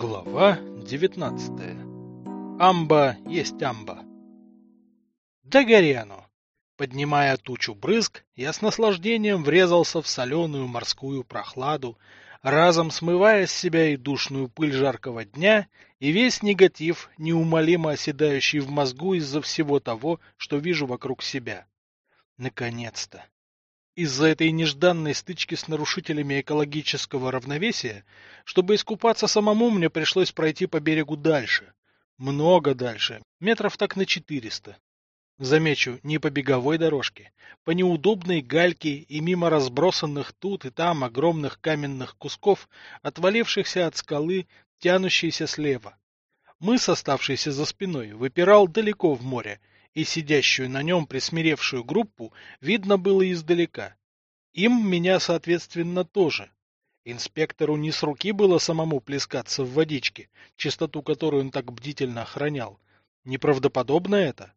Глава 19. Амба есть амба. Да горе оно! Поднимая тучу брызг, я с наслаждением врезался в соленую морскую прохладу, разом смывая с себя и душную пыль жаркого дня, и весь негатив, неумолимо оседающий в мозгу из-за всего того, что вижу вокруг себя. Наконец-то! Из-за этой нежданной стычки с нарушителями экологического равновесия, чтобы искупаться самому, мне пришлось пройти по берегу дальше. Много дальше, метров так на четыреста. Замечу, не по беговой дорожке, по неудобной гальке и мимо разбросанных тут и там огромных каменных кусков, отвалившихся от скалы, тянущейся слева. Мыс, оставшийся за спиной, выпирал далеко в море, и сидящую на нем присмиревшую группу видно было издалека. Им меня, соответственно, тоже. Инспектору не с руки было самому плескаться в водичке, чистоту которую он так бдительно охранял. Неправдоподобно это.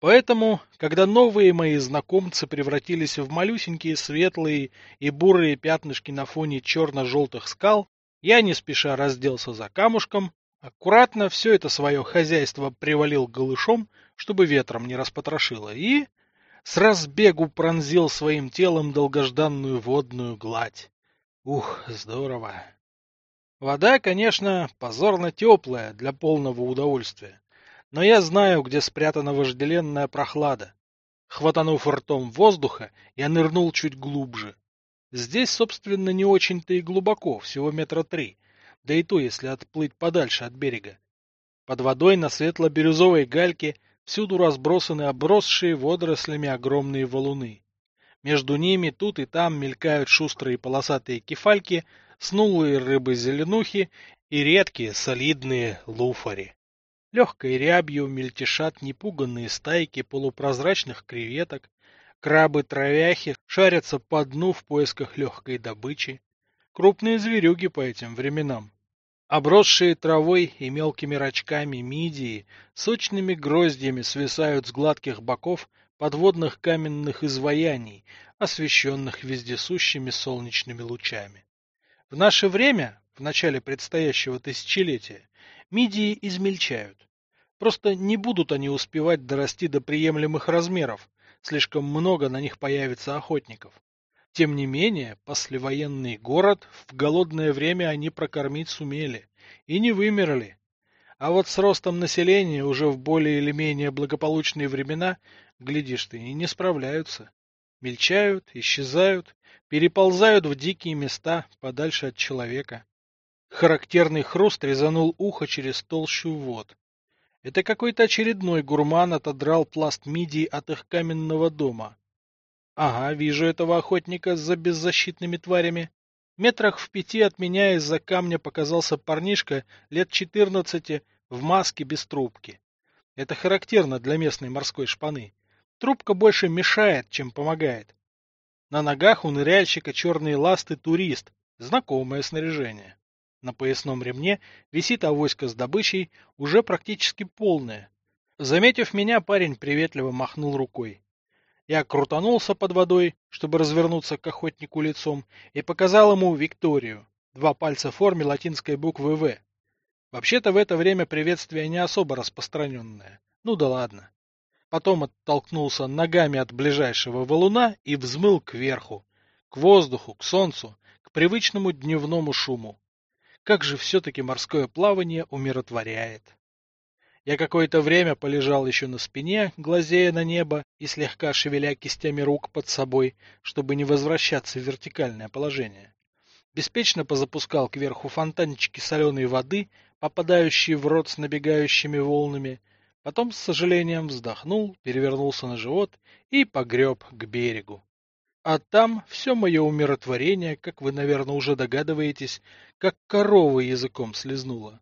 Поэтому, когда новые мои знакомцы превратились в малюсенькие светлые и бурые пятнышки на фоне черно-желтых скал, я не спеша разделся за камушком, аккуратно все это свое хозяйство привалил голышом, чтобы ветром не распотрошило, и с разбегу пронзил своим телом долгожданную водную гладь. Ух, здорово! Вода, конечно, позорно теплая для полного удовольствия, но я знаю, где спрятана вожделенная прохлада. Хватанув ртом воздуха, я нырнул чуть глубже. Здесь, собственно, не очень-то и глубоко, всего метра три, да и то, если отплыть подальше от берега. Под водой на светло-бирюзовой гальке Всюду разбросаны обросшие водорослями огромные валуны. Между ними тут и там мелькают шустрые полосатые кефальки, снулые рыбы-зеленухи и редкие солидные луфари. Легкой рябью мельтешат непуганные стайки полупрозрачных креветок, крабы-травяхи шарятся по дну в поисках легкой добычи. Крупные зверюги по этим временам. Обросшие травой и мелкими рачками мидии сочными гроздьями свисают с гладких боков подводных каменных изваяний, освещенных вездесущими солнечными лучами. В наше время, в начале предстоящего тысячелетия, мидии измельчают. Просто не будут они успевать дорасти до приемлемых размеров, слишком много на них появится охотников. Тем не менее, послевоенный город в голодное время они прокормить сумели и не вымерли. А вот с ростом населения уже в более или менее благополучные времена, глядишь ты, и не справляются. Мельчают, исчезают, переползают в дикие места подальше от человека. Характерный хруст резанул ухо через толщу вод. Это какой-то очередной гурман отодрал пласт мидии от их каменного дома. Ага, вижу этого охотника за беззащитными тварями. Метрах в пяти от меня из-за камня показался парнишка лет четырнадцати в маске без трубки. Это характерно для местной морской шпаны. Трубка больше мешает, чем помогает. На ногах у ныряльщика черные ласты турист, знакомое снаряжение. На поясном ремне висит авоська с добычей, уже практически полная. Заметив меня, парень приветливо махнул рукой. Я крутанулся под водой, чтобы развернуться к охотнику лицом, и показал ему Викторию. Два пальца в форме латинской буквы «В». Вообще-то в это время приветствие не особо распространенное. Ну да ладно. Потом оттолкнулся ногами от ближайшего валуна и взмыл кверху, к воздуху, к солнцу, к привычному дневному шуму. Как же все-таки морское плавание умиротворяет. Я какое-то время полежал еще на спине, глазея на небо и слегка шевеля кистями рук под собой, чтобы не возвращаться в вертикальное положение. Беспечно позапускал кверху фонтанчики соленой воды, попадающие в рот с набегающими волнами, потом с сожалением вздохнул, перевернулся на живот и погреб к берегу. А там все мое умиротворение, как вы, наверное, уже догадываетесь, как корова языком слезнула.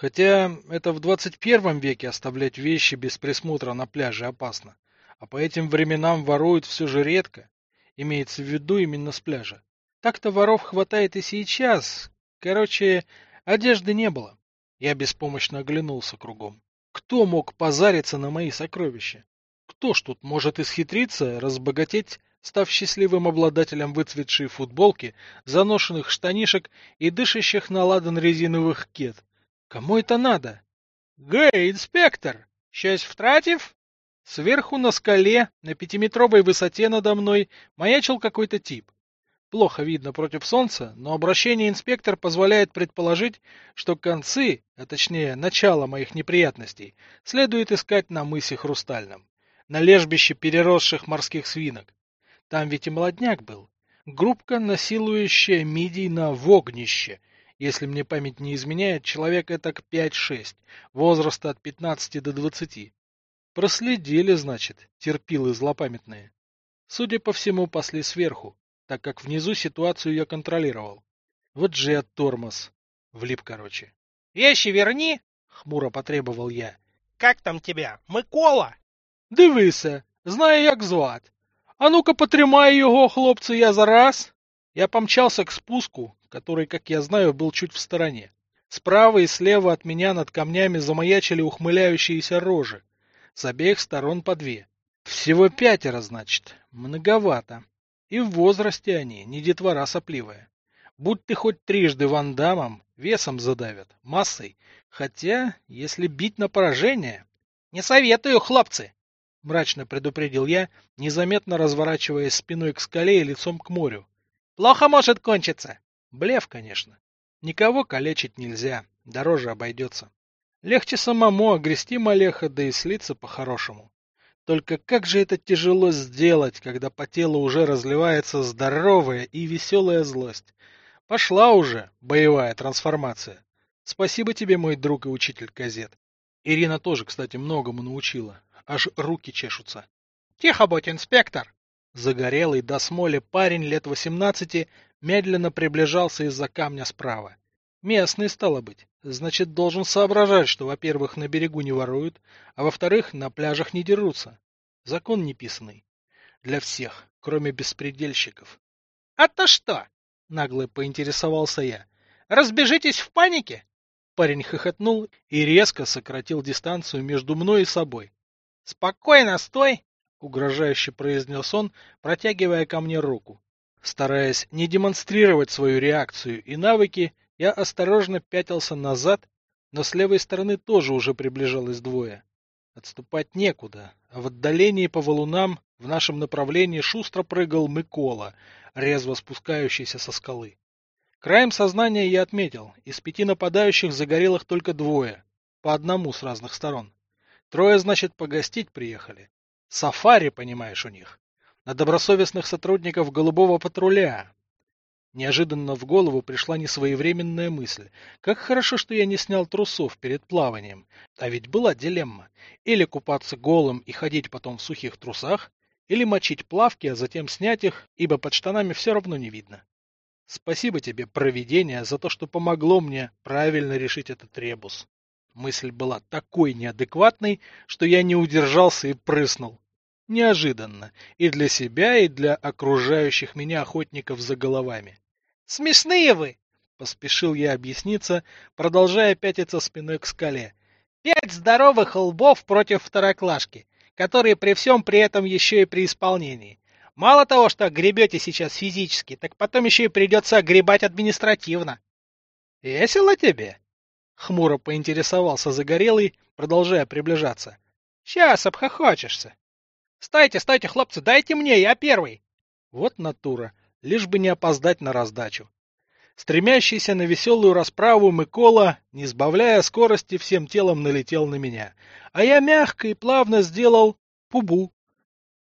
Хотя это в 21 веке оставлять вещи без присмотра на пляже опасно. А по этим временам воруют все же редко. Имеется в виду именно с пляжа. Так-то воров хватает и сейчас. Короче, одежды не было. Я беспомощно оглянулся кругом. Кто мог позариться на мои сокровища? Кто ж тут может исхитриться, разбогатеть, став счастливым обладателем выцветшей футболки, заношенных штанишек и дышащих на ладан резиновых кет? Кому это надо? Гей, инспектор! Счастье втратив? Сверху на скале, на пятиметровой высоте надо мной, маячил какой-то тип. Плохо видно против солнца, но обращение инспектор позволяет предположить, что концы, а точнее начало моих неприятностей, следует искать на мысе Хрустальном, на лежбище переросших морских свинок. Там ведь и молодняк был. Группка, насилующая мидий на вогнище, если мне память не изменяет, человек это к 5-6, возраста от 15 до 20. Проследили, значит, терпилы злопамятные. Судя по всему, пасли сверху так как внизу ситуацию я контролировал. Вот же я тормоз. Влип, короче. — Вещи верни! — хмуро потребовал я. — Как там тебя? Микола? — Дивися, знаю, як звать. А ну-ка потримай его, хлопцы, я за раз. Я помчался к спуску, который, как я знаю, был чуть в стороне. Справа и слева от меня над камнями замаячили ухмыляющиеся рожи. С обеих сторон по две. Всего пятеро, значит. Многовато. И в возрасте они, не детвора сопливая. Будь ты хоть трижды вандамом, весом задавят, массой. Хотя, если бить на поражение... — Не советую, хлопцы! — мрачно предупредил я, незаметно разворачиваясь спиной к скале и лицом к морю. — Плохо может кончиться. Блев, конечно. Никого калечить нельзя, дороже обойдется. Легче самому огрести малеха, да и слиться по-хорошему. Только как же это тяжело сделать, когда по телу уже разливается здоровая и веселая злость. Пошла уже боевая трансформация. Спасибо тебе, мой друг и учитель газет. Ирина тоже, кстати, многому научила. Аж руки чешутся. Тихо будь, инспектор! Загорелый до смоли парень лет восемнадцати медленно приближался из-за камня справа. Местный, стало быть. Значит, должен соображать, что, во-первых, на берегу не воруют, а во-вторых, на пляжах не дерутся. Закон неписанный. Для всех, кроме беспредельщиков. — А то что? — нагло поинтересовался я. — Разбежитесь в панике? Парень хохотнул и резко сократил дистанцию между мной и собой. — Спокойно, стой! — угрожающе произнес он, протягивая ко мне руку. Стараясь не демонстрировать свою реакцию и навыки, я осторожно пятился назад, но с левой стороны тоже уже приближалось двое. Отступать некуда, а в отдалении по валунам в нашем направлении шустро прыгал Микола, резво спускающийся со скалы. Краем сознания я отметил, из пяти нападающих загорелых только двое, по одному с разных сторон. Трое, значит, погостить приехали. Сафари, понимаешь, у них. На добросовестных сотрудников голубого патруля, Неожиданно в голову пришла несвоевременная мысль. Как хорошо, что я не снял трусов перед плаванием. А ведь была дилемма. Или купаться голым и ходить потом в сухих трусах, или мочить плавки, а затем снять их, ибо под штанами все равно не видно. Спасибо тебе, провидение, за то, что помогло мне правильно решить этот ребус. Мысль была такой неадекватной, что я не удержался и прыснул. Неожиданно. И для себя, и для окружающих меня охотников за головами. «Смешные вы!» — поспешил я объясниться, продолжая пятиться спиной к скале. «Пять здоровых лбов против второклашки, которые при всем при этом еще и при исполнении. Мало того, что гребете сейчас физически, так потом еще и придется гребать административно». «Весело тебе?» — хмуро поинтересовался Загорелый, продолжая приближаться. «Сейчас обхохочешься». Стойте, стойте, хлопцы, дайте мне, я первый. Вот натура, лишь бы не опоздать на раздачу. Стремящийся на веселую расправу Микола, не сбавляя скорости, всем телом налетел на меня, а я мягко и плавно сделал пубу.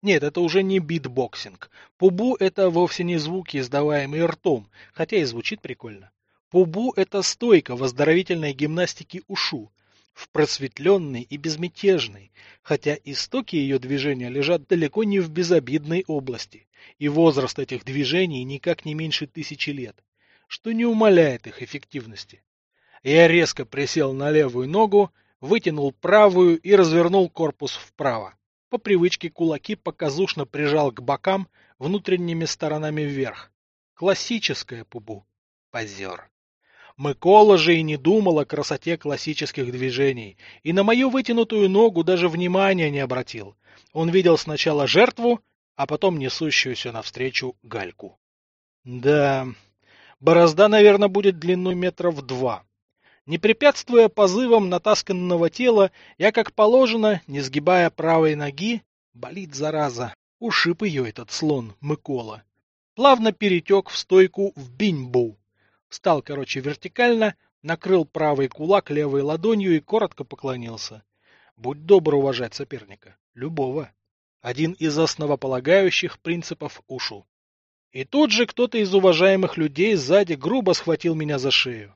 Нет, это уже не битбоксинг. Пубу — это вовсе не звуки, издаваемые ртом, хотя и звучит прикольно. Пубу — это стойка в оздоровительной гимнастике ушу, в просветленной и безмятежной, хотя истоки ее движения лежат далеко не в безобидной области, и возраст этих движений никак не меньше тысячи лет, что не умаляет их эффективности. Я резко присел на левую ногу, вытянул правую и развернул корпус вправо. По привычке кулаки показушно прижал к бокам внутренними сторонами вверх. Классическая пубу. Позер. Микола же и не думал о красоте классических движений, и на мою вытянутую ногу даже внимания не обратил. Он видел сначала жертву, а потом несущуюся навстречу гальку. Да, борозда, наверное, будет длиной метров два. Не препятствуя позывам натасканного тела, я, как положено, не сгибая правой ноги, болит зараза, ушиб ее этот слон, Микола, плавно перетек в стойку в биньбу. Встал, короче, вертикально, накрыл правый кулак левой ладонью и коротко поклонился. Будь добр уважать соперника. Любого. Один из основополагающих принципов ушу. И тут же кто-то из уважаемых людей сзади грубо схватил меня за шею.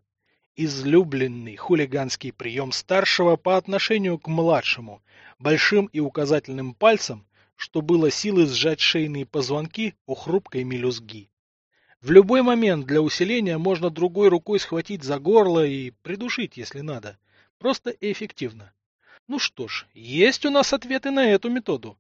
Излюбленный хулиганский прием старшего по отношению к младшему, большим и указательным пальцем, что было силы сжать шейные позвонки у хрупкой мелюзги. В любой момент для усиления можно другой рукой схватить за горло и придушить, если надо. Просто и эффективно. Ну что ж, есть у нас ответы на эту методу.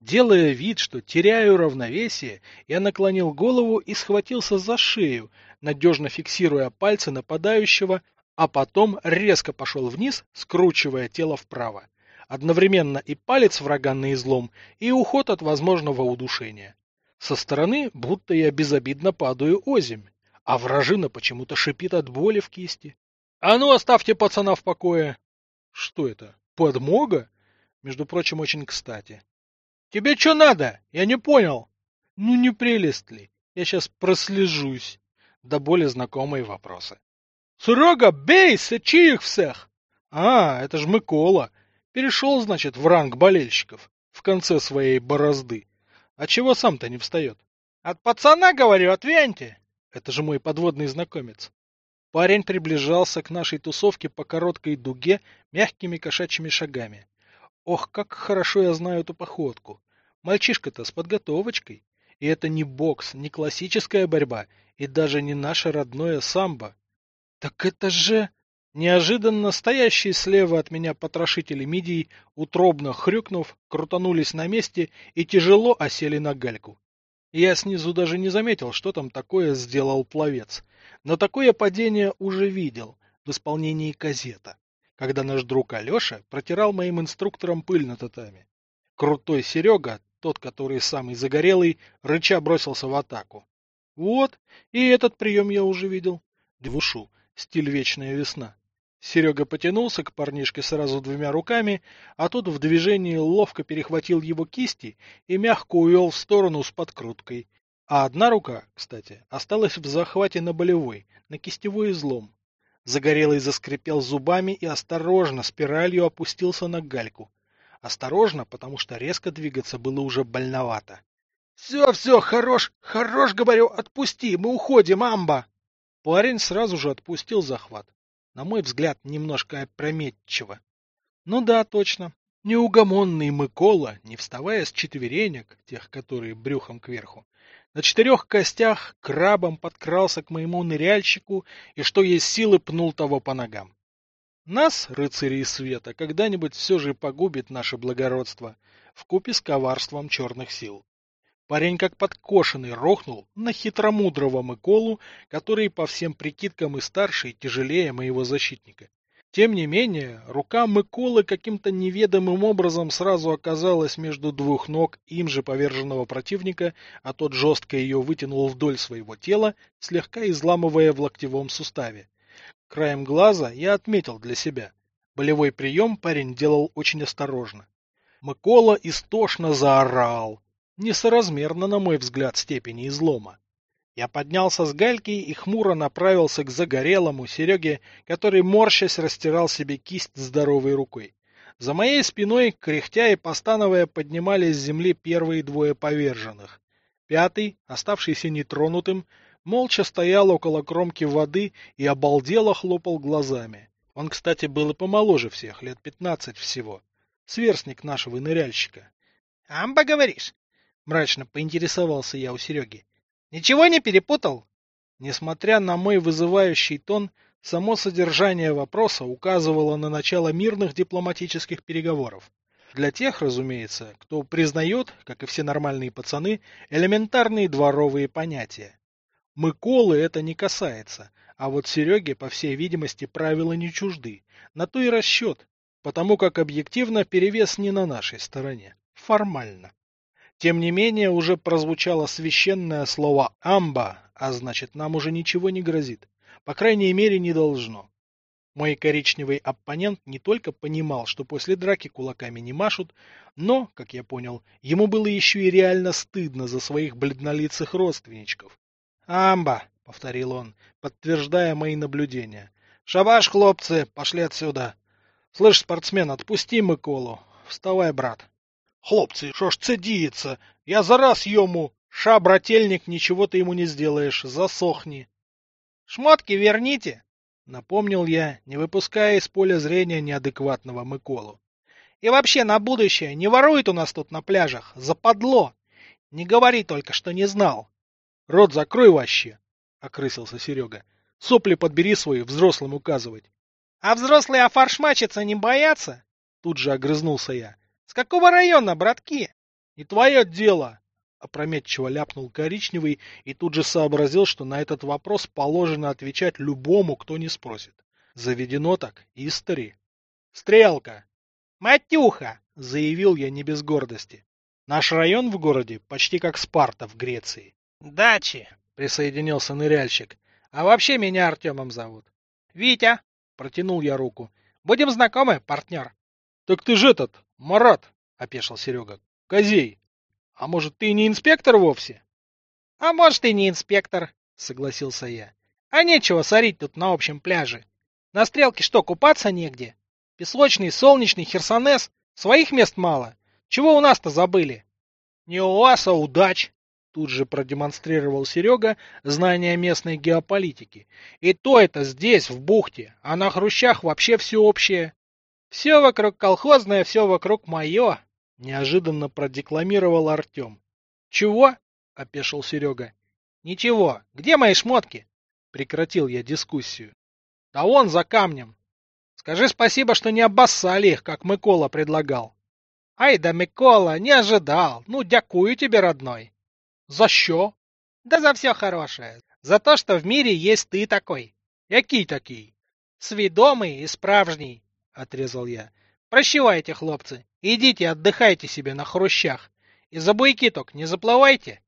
Делая вид, что теряю равновесие, я наклонил голову и схватился за шею, надежно фиксируя пальцы нападающего, а потом резко пошел вниз, скручивая тело вправо. Одновременно и палец врага на излом, и уход от возможного удушения. Со стороны будто я безобидно падаю озимь, а вражина почему-то шипит от боли в кисти. «А ну, оставьте пацана в покое!» «Что это? Подмога?» Между прочим, очень кстати. «Тебе что надо? Я не понял!» «Ну не прелесть ли? Я сейчас прослежусь!» До боли знакомые вопросы. «Серега, бей, сечи их всех!» «А, это ж Микола. Перешел, значит, в ранг болельщиков в конце своей борозды. А чего сам-то не встает? От пацана, говорю, отвяньте. Это же мой подводный знакомец. Парень приближался к нашей тусовке по короткой дуге мягкими кошачьими шагами. Ох, как хорошо я знаю эту походку. Мальчишка-то с подготовочкой. И это не бокс, не классическая борьба, и даже не наше родное самбо. Так это же... Неожиданно стоящие слева от меня потрошители мидий, утробно хрюкнув, крутанулись на месте и тяжело осели на гальку. Я снизу даже не заметил, что там такое сделал пловец. Но такое падение уже видел в исполнении казета, когда наш друг Алеша протирал моим инструкторам пыль на татами. Крутой Серега, тот, который самый загорелый, рыча бросился в атаку. Вот, и этот прием я уже видел. Двушу, стиль вечная весна. Серега потянулся к парнишке сразу двумя руками, а тот в движении ловко перехватил его кисти и мягко увел в сторону с подкруткой. А одна рука, кстати, осталась в захвате на болевой, на кистевой излом. Загорелый заскрипел зубами и осторожно спиралью опустился на гальку. Осторожно, потому что резко двигаться было уже больновато. — Все, все, хорош, хорош, говорю, отпусти, мы уходим, амба! Парень сразу же отпустил захват на мой взгляд, немножко опрометчиво. Ну да, точно. Неугомонный Микола, не вставая с четверенек, тех, которые брюхом кверху, на четырех костях крабом подкрался к моему ныряльщику и, что есть силы, пнул того по ногам. Нас, рыцарей света, когда-нибудь все же погубит наше благородство, вкупе с коварством черных сил. Парень как подкошенный рохнул на хитромудрого Миколу, который по всем прикидкам и старше, и тяжелее моего защитника. Тем не менее, рука Миколы каким-то неведомым образом сразу оказалась между двух ног им же поверженного противника, а тот жестко ее вытянул вдоль своего тела, слегка изламывая в локтевом суставе. Краем глаза я отметил для себя. Болевой прием парень делал очень осторожно. Микола истошно заорал, несоразмерно, на мой взгляд, степени излома. Я поднялся с гальки и хмуро направился к загорелому Сереге, который, морщась, растирал себе кисть здоровой рукой. За моей спиной, кряхтя и постановая, поднимались с земли первые двое поверженных. Пятый, оставшийся нетронутым, молча стоял около кромки воды и обалдело хлопал глазами. Он, кстати, был и помоложе всех, лет пятнадцать всего. Сверстник нашего ныряльщика. — Амба, говоришь? Мрачно поинтересовался я у Сереги. Ничего не перепутал? Несмотря на мой вызывающий тон, само содержание вопроса указывало на начало мирных дипломатических переговоров. Для тех, разумеется, кто признает, как и все нормальные пацаны, элементарные дворовые понятия. Мыколы это не касается, а вот Сереге, по всей видимости, правила не чужды. На то и расчет, потому как объективно перевес не на нашей стороне. Формально. Тем не менее, уже прозвучало священное слово «амба», а значит, нам уже ничего не грозит. По крайней мере, не должно. Мой коричневый оппонент не только понимал, что после драки кулаками не машут, но, как я понял, ему было еще и реально стыдно за своих бледнолицых родственничков. «Амба!» — повторил он, подтверждая мои наблюдения. «Шабаш, хлопцы, пошли отсюда! Слышь, спортсмен, отпусти Миколу. Вставай, брат!» «Хлопцы, что ж це діється? Я зараз йому!» «Ша, брательник, ничего ты ему не сделаешь, засохни!» «Шмотки верните!» Напомнил я, не выпуская из поля зрения неадекватного Миколу. И вообще на будущее, не ворует у нас тут на пляжах, западло. Не говори только, что не знал. Рот закрой вообще, окрысился Серега. Сопли подбери свои, взрослым указывать. А взрослые офаршмачиться не боятся? Тут же огрызнулся я. С какого района, братки? Не твое дело, опрометчиво ляпнул коричневый и тут же сообразил, что на этот вопрос положено отвечать любому, кто не спросит. Заведено так, истори. Стрелка. Матюха, заявил я не без гордости. Наш район в городе почти как Спарта в Греции. Дачи, присоединился ныряльщик. А вообще меня Артемом зовут. Витя, протянул я руку. Будем знакомы, партнер. Так ты же этот, Марат, опешил Серега. Козей. А может, ты не инспектор вовсе? А может, и не инспектор, согласился я. А нечего сорить тут на общем пляже. На стрелке что, купаться негде? Песочный, солнечный, херсонес. Своих мест мало. Чего у нас-то забыли? Не у вас, а удач. Тут же продемонстрировал Серега знания местной геополитики. И то это здесь, в бухте, а на хрущах вообще все общее. Все вокруг колхозное, все вокруг мое, Неожиданно продекламировал Артем. «Чего?» — опешил Серега. «Ничего. Где мои шмотки?» Прекратил я дискуссию. «Да вон за камнем. Скажи спасибо, что не обоссали их, как Микола предлагал». «Ай да Микола, не ожидал. Ну, дякую тебе, родной». «За що?» «Да за все хорошее. За то, что в мире есть ты такой». «Який такий?» «Свідомий и справжний», — отрезал я. Прощевайте, хлопцы. Идите отдыхайте себе на хрущах. И за буйки только не заплывайте.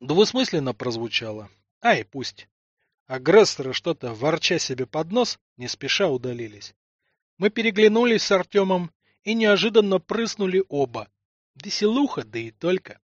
Двусмысленно прозвучало. Ай, пусть. Агрессоры что-то, ворча себе под нос, не спеша удалились. Мы переглянулись с Артемом и неожиданно прыснули оба. Веселуха, да и только.